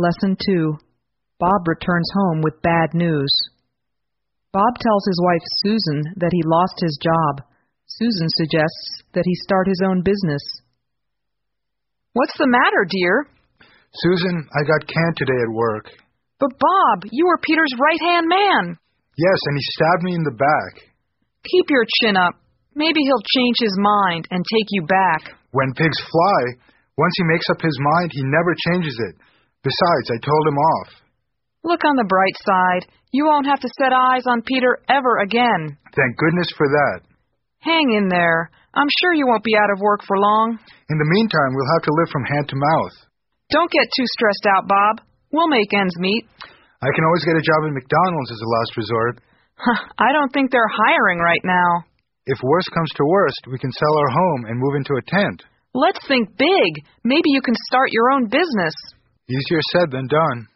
Lesson 2 Bob returns home with bad news. Bob tells his wife Susan that he lost his job. Susan suggests that he start his own business. What's the matter, dear? Susan, I got canned today at work. But Bob, you were Peter's right hand man. Yes, and he stabbed me in the back. Keep your chin up. Maybe he'll change his mind and take you back. When pigs fly, once he makes up his mind, he never changes it. Besides, I told him off. Look on the bright side. You won't have to set eyes on Peter ever again. Thank goodness for that. Hang in there. I'm sure you won't be out of work for long. In the meantime, we'll have to live from hand to mouth. Don't get too stressed out, Bob. We'll make ends meet. I can always get a job at McDonald's as a last resort. I don't think they're hiring right now. If worst comes to worst, we can sell our home and move into a tent. Let's think big. Maybe you can start your own business. Easier said than done.